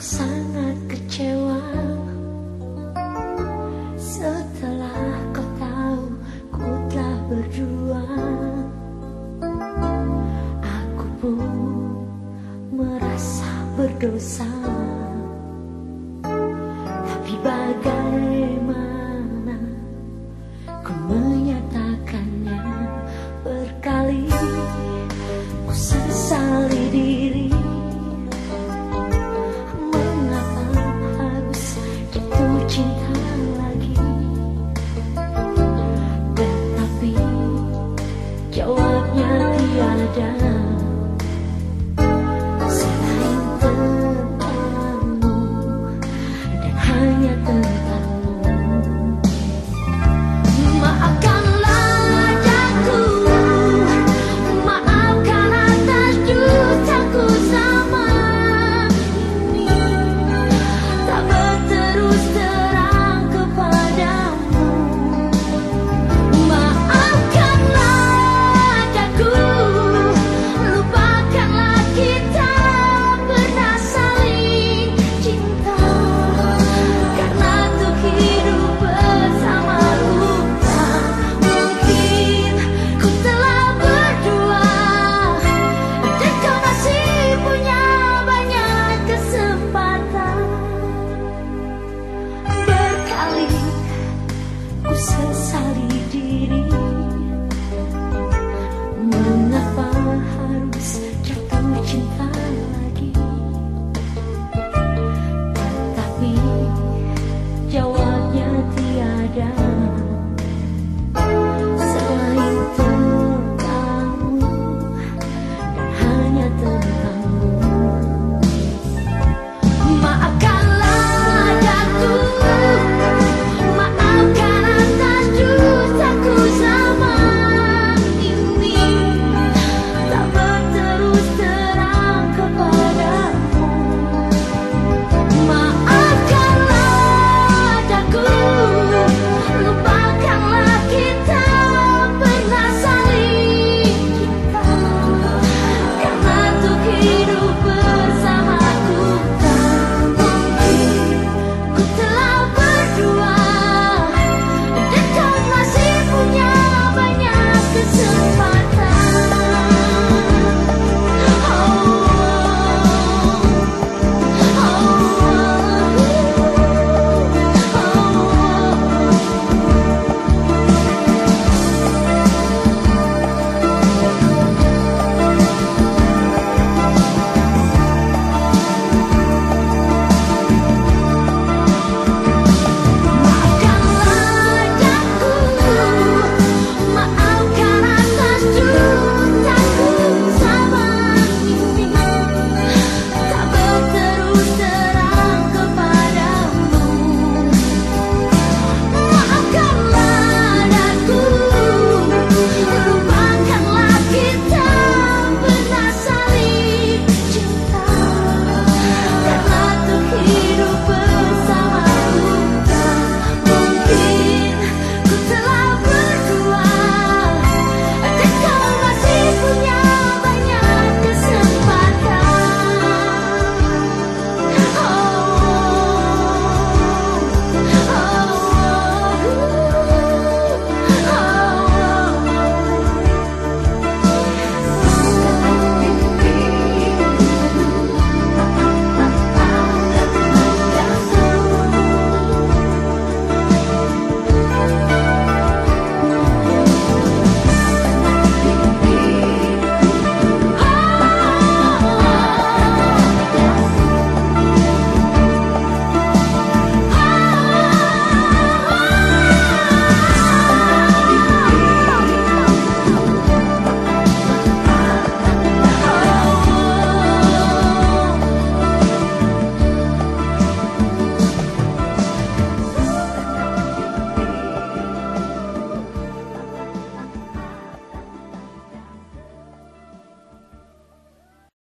sangat kecewa. Setelah kau tahu ku telah berdua Aku pun merasa berdosa.